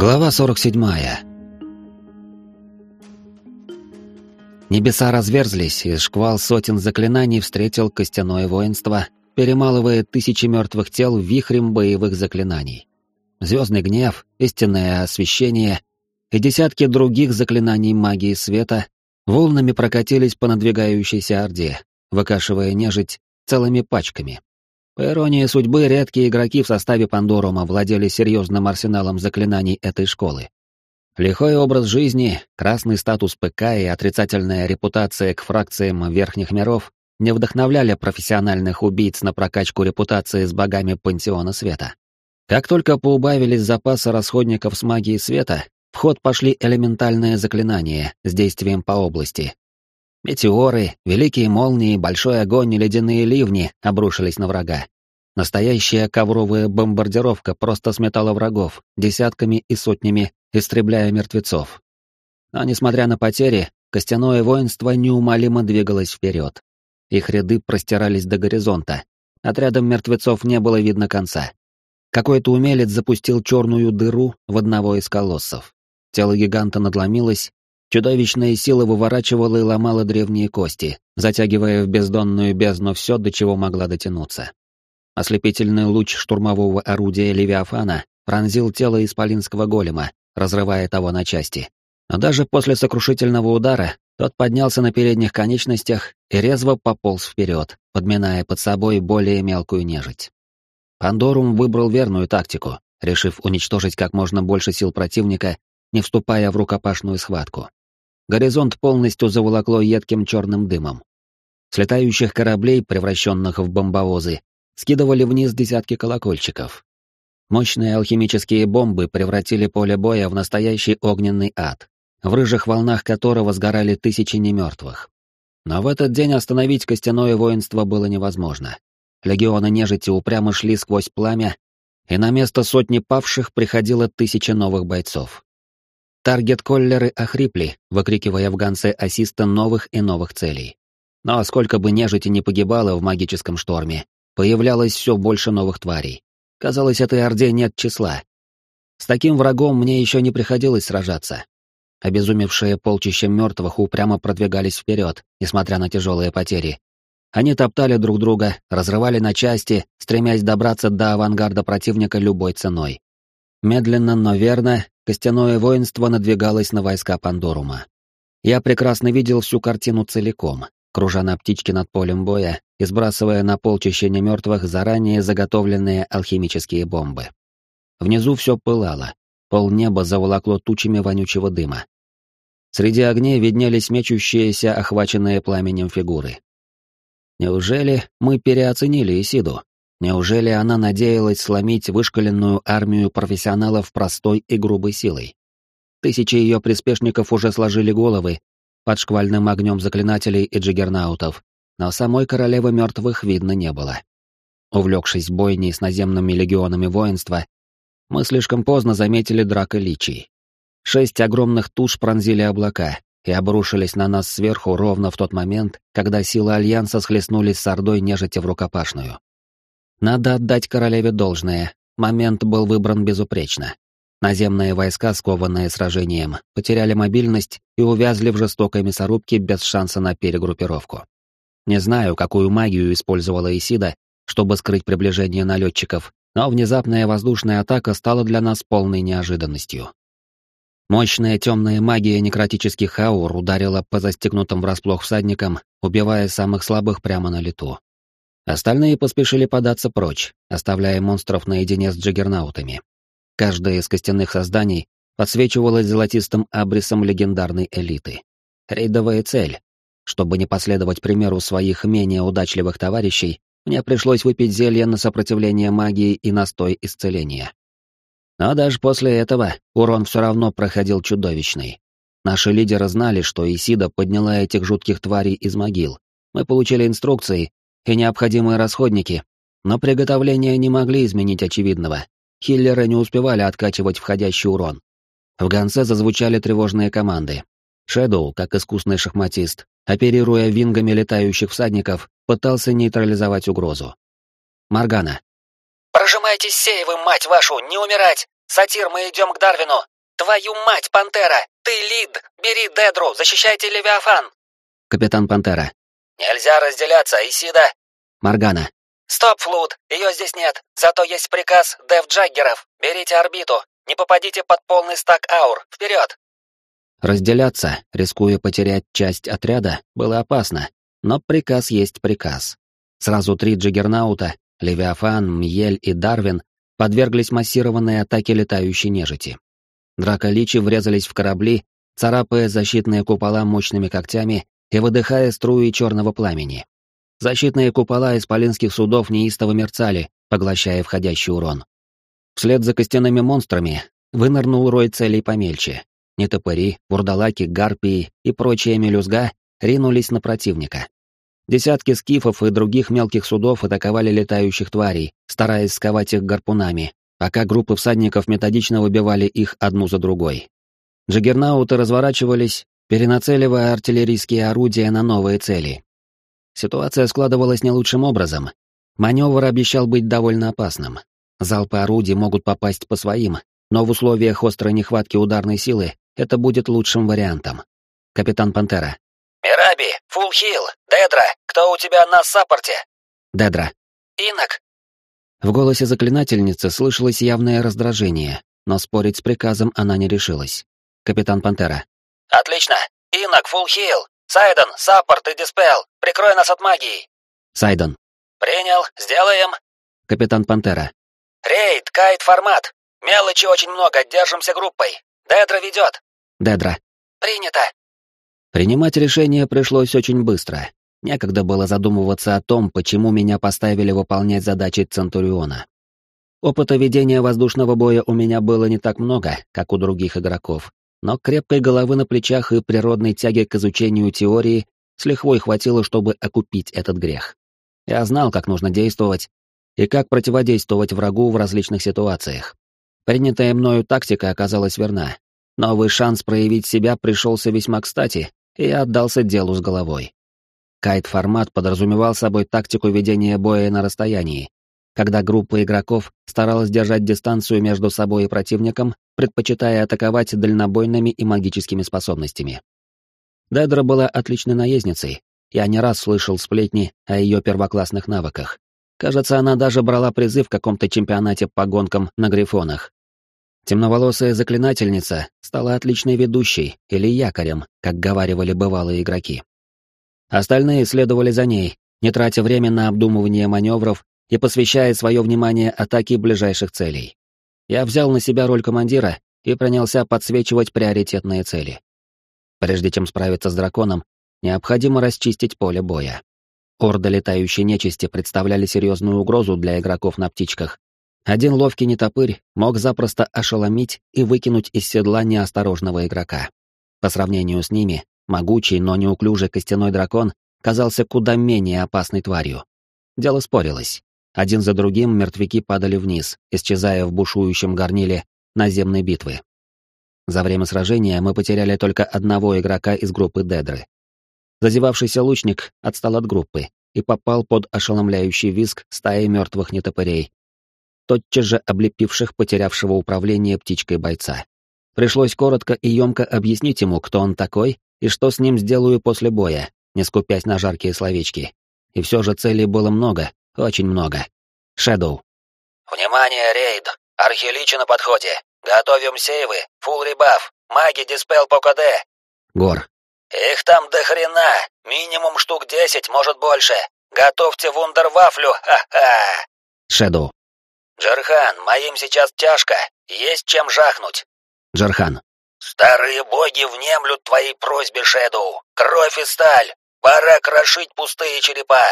Глава 47. Небеса разверзлись, и шквал сотен заклинаний встретил костяное воинство, перемалывая тысячи мертвых тел вихрем боевых заклинаний. Звездный гнев, истинное освещение и десятки других заклинаний магии света волнами прокатились по надвигающейся орде, выкашивая нежить целыми пачками. По иронии судьбы, редкие игроки в составе Пандорума владели серьезным арсеналом заклинаний этой школы. Лихой образ жизни, красный статус ПК и отрицательная репутация к фракциям верхних миров не вдохновляли профессиональных убийц на прокачку репутации с богами пантеона света. Как только поубавились запасы расходников с магией света, в ход пошли элементальные заклинания с действием по области, Метеоры, великие молнии, большой огонь и ледяные ливни обрушились на врага. Настоящая ковровая бомбардировка просто сметала врагов, десятками и сотнями, истребляя мертвецов. Но, несмотря на потери, костяное воинство неумолимо двигалось вперед. Их ряды простирались до горизонта. Отрядом мертвецов не было видно конца. Какой-то умелец запустил черную дыру в одного из колоссов. Тело гиганта надломилось, Чудовищная сила выворачивала и ломала древние кости, затягивая в бездонную бездну все, до чего могла дотянуться. Ослепительный луч штурмового орудия Левиафана пронзил тело исполинского голема, разрывая того на части. Но даже после сокрушительного удара тот поднялся на передних конечностях и резво пополз вперед, подминая под собой более мелкую нежить. Пандорум выбрал верную тактику, решив уничтожить как можно больше сил противника, не вступая в рукопашную схватку. Горизонт полностью заволокло едким черным дымом. С летающих кораблей, превращенных в бомбовозы, скидывали вниз десятки колокольчиков. Мощные алхимические бомбы превратили поле боя в настоящий огненный ад, в рыжих волнах которого сгорали тысячи немертвых. Но в этот день остановить костяное воинство было невозможно. Легионы нежити упрямо шли сквозь пламя, и на место сотни павших приходило тысяча новых бойцов. Таргет-коллеры охрипли, выкрикивая в гонце ассиста новых и новых целей. Но сколько бы нежити не погибало в магическом шторме, появлялось все больше новых тварей. Казалось, этой орде нет числа. С таким врагом мне еще не приходилось сражаться. Обезумевшие полчища мертвых упрямо продвигались вперед, несмотря на тяжелые потери. Они топтали друг друга, разрывали на части, стремясь добраться до авангарда противника любой ценой. Медленно, но верно, костяное воинство надвигалось на войска Пандорума. Я прекрасно видел всю картину целиком, кружа на птичке над полем боя и сбрасывая на полчище немертвых заранее заготовленные алхимические бомбы. Внизу все пылало, полнеба заволокло тучами вонючего дыма. Среди огней виднелись мечущиеся, охваченные пламенем фигуры. Неужели мы переоценили Исиду? Неужели она надеялась сломить вышкаленную армию профессионалов простой и грубой силой? Тысячи ее приспешников уже сложили головы под шквальным огнем заклинателей и джиггернаутов, но самой королевы мертвых видно не было. Увлекшись бойней с наземными легионами воинства, мы слишком поздно заметили драка личий. Шесть огромных туш пронзили облака и обрушились на нас сверху ровно в тот момент, когда силы Альянса схлестнулись с Ордой нежити в рукопашную. Надо отдать королеве должное, момент был выбран безупречно. Наземные войска, скованные сражением, потеряли мобильность и увязли в жестокой мясорубке без шанса на перегруппировку. Не знаю, какую магию использовала Исида, чтобы скрыть приближение налетчиков, но внезапная воздушная атака стала для нас полной неожиданностью. Мощная темная магия некротических аур ударила по застегнутым врасплох всадникам, убивая самых слабых прямо на лету. Остальные поспешили податься прочь, оставляя монстров наедине с джиггернаутами. Каждое из костяных созданий подсвечивалось золотистым абрисом легендарной элиты. Рейдовая цель. Чтобы не последовать примеру своих менее удачливых товарищей, мне пришлось выпить зелье на сопротивление магии и настой исцеления. Но даже после этого урон все равно проходил чудовищный. Наши лидеры знали, что Исида подняла этих жутких тварей из могил. Мы получили инструкции, и необходимые расходники, но приготовления не могли изменить очевидного. Хиллеры не успевали откачивать входящий урон. В гонце зазвучали тревожные команды. Шэдоу, как искусный шахматист, оперируя вингами летающих всадников, пытался нейтрализовать угрозу. Маргана. «Прожимайтесь, Сеевы, мать вашу, не умирать! Сатир, мы идем к Дарвину! Твою мать, Пантера! Ты лид! Бери Дедру, защищайте Левиафан!» Капитан Пантера. «Нельзя разделяться, Исида!» Моргана. «Стоп, Флуд! Ее здесь нет! Зато есть приказ Дев Джаггеров! Берите орбиту! Не попадите под полный стак аур! Вперед!» Разделяться, рискуя потерять часть отряда, было опасно, но приказ есть приказ. Сразу три джиггернаута, Левиафан, Мьель и Дарвин, подверглись массированной атаке летающей нежити. Драколичи врезались в корабли, царапая защитные купола мощными когтями и выдыхая струи черного пламени. Защитные купола исполинских судов неистово мерцали, поглощая входящий урон. Вслед за костяными монстрами вынырнул рой целей помельче. Нетопыри, вурдалаки, гарпии и прочие мелюзга ринулись на противника. Десятки скифов и других мелких судов атаковали летающих тварей, стараясь сковать их гарпунами, пока группы всадников методично выбивали их одну за другой. Джаггернауты разворачивались, перенацеливая артиллерийские орудия на новые цели. Ситуация складывалась не лучшим образом. Маневр обещал быть довольно опасным. Залпы орудий могут попасть по своим, но в условиях острой нехватки ударной силы это будет лучшим вариантом. Капитан Пантера. «Мираби, Фулхил, Дедра, кто у тебя на саппорте?» Дедра. «Инок». В голосе заклинательницы слышалось явное раздражение, но спорить с приказом она не решилась. Капитан Пантера. «Отлично. Инок, Фулхил, Сайден, саппорт и диспел, прикрой нас от магии». Сайден. «Принял, сделаем». Капитан Пантера. «Рейд, кайт, формат. Мелочи очень много, держимся группой. Дедра ведет». Дедра. «Принято». Принимать решение пришлось очень быстро. Некогда было задумываться о том, почему меня поставили выполнять задачи Центуриона. Опыта ведения воздушного боя у меня было не так много, как у других игроков, но крепкой головы на плечах и природной тяги к изучению теории с лихвой хватило, чтобы окупить этот грех. Я знал, как нужно действовать и как противодействовать врагу в различных ситуациях. Принятая мною тактика оказалась верна. Новый шанс проявить себя пришелся весьма кстати, и я отдался делу с головой. Кайт-формат подразумевал собой тактику ведения боя на расстоянии, когда группа игроков старалась держать дистанцию между собой и противником, предпочитая атаковать дальнобойными и магическими способностями. Дедра была отличной наездницей, я не раз слышал сплетни о ее первоклассных навыках. Кажется, она даже брала призы в каком-то чемпионате по гонкам на грифонах. Темноволосая заклинательница стала отличной ведущей или якорем, как говаривали бывалые игроки. Остальные следовали за ней, не тратя время на обдумывание маневров и посвящая свое внимание атаке ближайших целей. Я взял на себя роль командира и принялся подсвечивать приоритетные цели. Прежде чем справиться с драконом, необходимо расчистить поле боя. Орды летающей нечисти представляли серьезную угрозу для игроков на птичках. Один ловкий нетопырь мог запросто ошеломить и выкинуть из седла неосторожного игрока. По сравнению с ними, могучий, но неуклюжий костяной дракон казался куда менее опасной тварью. Дело спорилось. Один за другим мертвяки падали вниз, исчезая в бушующем горниле наземной битвы. За время сражения мы потеряли только одного игрока из группы Дедры. Зазевавшийся лучник отстал от группы и попал под ошеломляющий визг стаи мертвых нетопырей, тотчас же облепивших потерявшего управление птичкой бойца. Пришлось коротко и емко объяснить ему, кто он такой и что с ним сделаю после боя, не скупясь на жаркие словечки. И все же целей было много, очень много. Шэдоу. «Внимание, рейд! Архиличи на подходе! Готовим сейвы, фул ребаф, маги диспел по КД!» Гор. «Их там до хрена! Минимум штук десять, может больше! Готовьте вундервафлю, ха-ха!» Шэдоу. «Джархан, моим сейчас тяжко, есть чем жахнуть!» Джархан. «Старые боги внемлют твоей просьбе, Шэдоу! Кровь и сталь! Пора крошить пустые черепа!»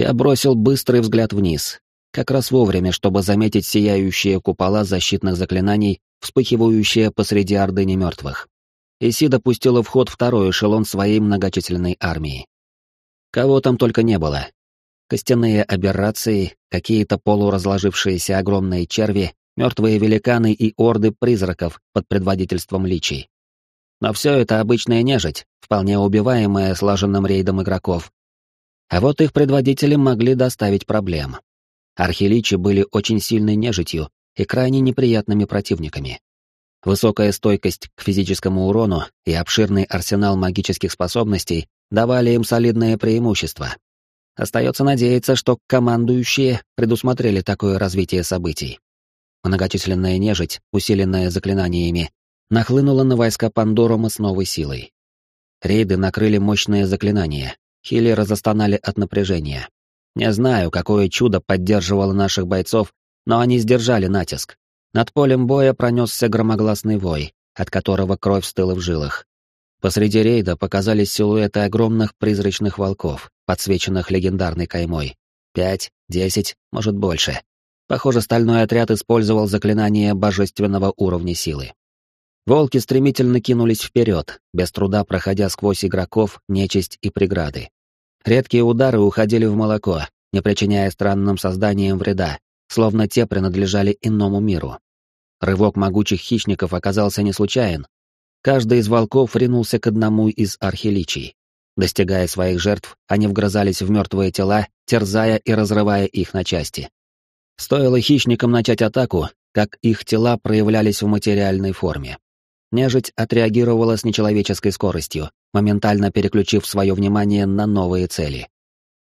Я бросил быстрый взгляд вниз, как раз вовремя, чтобы заметить сияющие купола защитных заклинаний, вспыхивающие посреди орды немертвых. Исида пустила в ход второй эшелон своей многочисленной армии. Кого там только не было. Костяные аберрации, какие-то полуразложившиеся огромные черви, мертвые великаны и орды призраков под предводительством личий. Но все это обычная нежить, вполне убиваемая слаженным рейдом игроков, а вот их предводители могли доставить проблем. Архиличи были очень сильной нежитью и крайне неприятными противниками. Высокая стойкость к физическому урону и обширный арсенал магических способностей давали им солидное преимущество. Остается надеяться, что командующие предусмотрели такое развитие событий. Многочисленная нежить, усиленная заклинаниями, нахлынула на войска Пандорума с новой силой. Рейды накрыли мощные заклинания, хиллеры застонали от напряжения. Не знаю, какое чудо поддерживало наших бойцов, но они сдержали натиск. Над полем боя пронесся громогласный вой, от которого кровь стыла в жилах. Посреди рейда показались силуэты огромных призрачных волков, подсвеченных легендарной каймой. Пять, десять, может больше. Похоже, стальной отряд использовал заклинание божественного уровня силы. Волки стремительно кинулись вперед, без труда проходя сквозь игроков, нечисть и преграды. Редкие удары уходили в молоко, не причиняя странным созданиям вреда, словно те принадлежали иному миру. Рывок могучих хищников оказался не случайен. Каждый из волков ринулся к одному из архиличий. Достигая своих жертв, они вгрызались в мертвые тела, терзая и разрывая их на части. Стоило хищникам начать атаку, как их тела проявлялись в материальной форме. Нежить отреагировала с нечеловеческой скоростью, моментально переключив свое внимание на новые цели.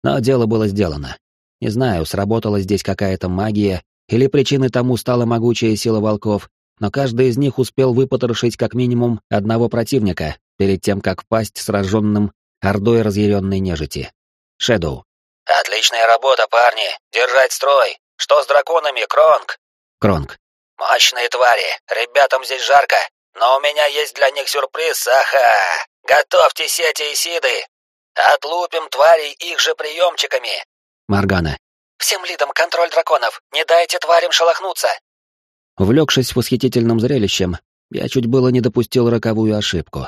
Но дело было сделано. Не знаю, сработала здесь какая-то магия, или причиной тому стала могучая сила волков, но каждый из них успел выпотрошить как минимум одного противника перед тем, как пасть сраженным ордой разъяренной нежити. Шэдоу. «Отличная работа, парни! Держать строй! Что с драконами, Кронг?» Кронг. «Мощные твари! Ребятам здесь жарко, но у меня есть для них сюрприз, аха! Готовьте сети и сиды! Отлупим тварей их же приемчиками!» Маргана. «Всем лидам контроль драконов! Не дайте тварям шелохнуться!» Увлекшись восхитительным зрелищем, я чуть было не допустил роковую ошибку.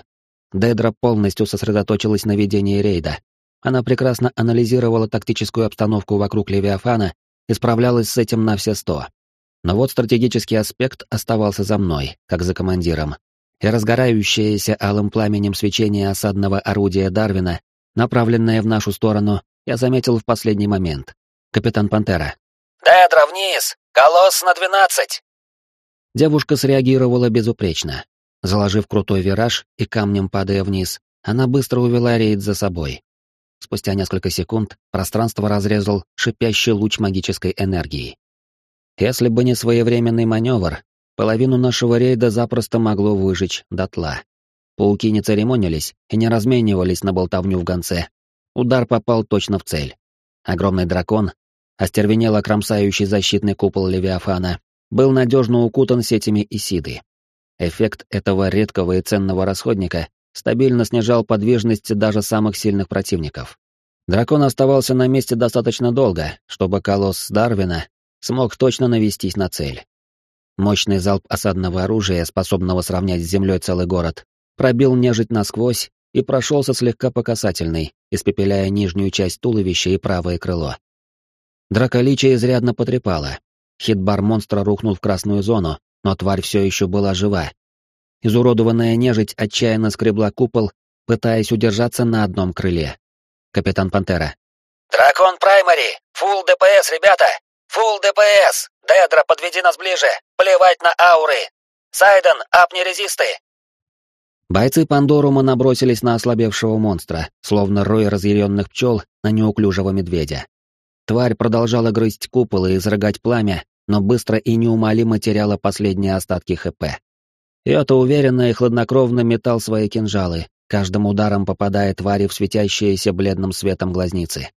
Дедра полностью сосредоточилась на ведении рейда. Она прекрасно анализировала тактическую обстановку вокруг Левиафана и справлялась с этим на все сто. Но вот стратегический аспект оставался за мной, как за командиром. И разгорающееся алым пламенем свечение осадного орудия Дарвина, направленное в нашу сторону, я заметил в последний момент. Капитан Пантера. «Дедра, вниз! Колосс на двенадцать!» Девушка среагировала безупречно. Заложив крутой вираж и камнем падая вниз, она быстро увела рейд за собой. Спустя несколько секунд пространство разрезал шипящий луч магической энергии. Если бы не своевременный маневр, половину нашего рейда запросто могло выжечь дотла. Пауки не церемонились и не разменивались на болтовню в гонце. Удар попал точно в цель. Огромный дракон, остервенело кромсающий защитный купол Левиафана, был надежно укутан сетями Исиды. Эффект этого редкого и ценного расходника стабильно снижал подвижность даже самых сильных противников. Дракон оставался на месте достаточно долго, чтобы колосс Дарвина смог точно навестись на цель. Мощный залп осадного оружия, способного сравнять с землей целый город, пробил нежить насквозь и прошелся слегка по касательной, испепеляя нижнюю часть туловища и правое крыло. Драколичия изрядно потрепало. Хитбар монстра рухнул в красную зону, но тварь все еще была жива. Изуродованная нежить отчаянно скребла купол, пытаясь удержаться на одном крыле. Капитан Пантера. «Дракон Праймари! Фулл ДПС, ребята! Фулл ДПС! Дедра, подведи нас ближе! Плевать на ауры! Сайден, апни резисты!» Бойцы Пандорума набросились на ослабевшего монстра, словно рой разъяренных пчел на неуклюжего медведя. Тварь продолжала грызть купол и изрыгать пламя, но быстро и неумолимо теряла последние остатки ХП. Йота уверенно и хладнокровно метал свои кинжалы, каждым ударом попадая твари в светящиеся бледным светом глазницы.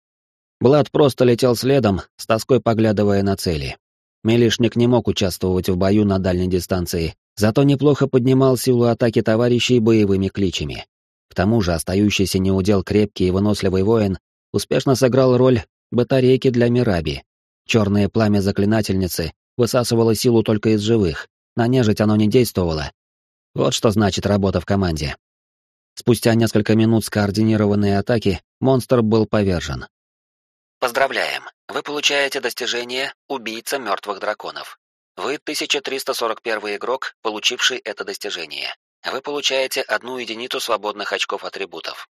Блад просто летел следом, с тоской поглядывая на цели. Милишник не мог участвовать в бою на дальней дистанции, зато неплохо поднимал силу атаки товарищей боевыми кличами. К тому же остающийся неудел крепкий и выносливый воин успешно сыграл роль батарейки для Мираби, Черное пламя заклинательницы высасывало силу только из живых, на нежить оно не действовало. Вот что значит работа в команде. Спустя несколько минут скоординированной атаки монстр был повержен. Поздравляем! Вы получаете достижение «Убийца мертвых драконов». Вы 1341 игрок, получивший это достижение. Вы получаете одну единицу свободных очков атрибутов.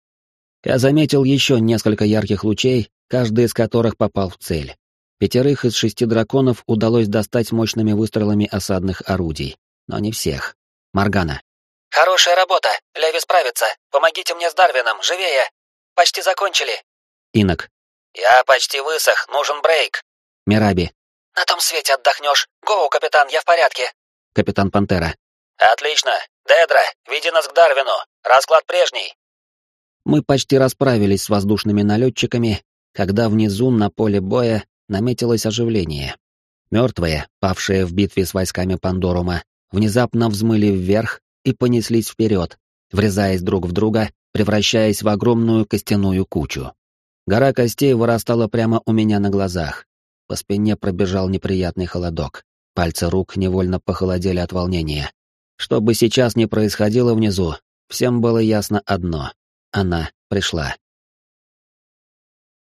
Я заметил еще несколько ярких лучей, каждый из которых попал в цель. Пятерых из шести драконов удалось достать мощными выстрелами осадных орудий, но не всех. Маргана. «Хорошая работа! Леви справится! Помогите мне с Дарвином! Живее! Почти закончили!» Инок. «Я почти высох, нужен брейк!» Мираби. «На том свете отдохнешь! Гоу, капитан, я в порядке!» Капитан Пантера. «Отлично! Дедра, веди нас к Дарвину! Расклад прежний!» Мы почти расправились с воздушными налетчиками, когда внизу на поле боя наметилось оживление. Мертвые, павшие в битве с войсками Пандорума, внезапно взмыли вверх и понеслись вперед, врезаясь друг в друга, превращаясь в огромную костяную кучу. Гора костей вырастала прямо у меня на глазах. По спине пробежал неприятный холодок. Пальцы рук невольно похолодели от волнения. Что бы сейчас ни происходило внизу, всем было ясно одно. Она пришла.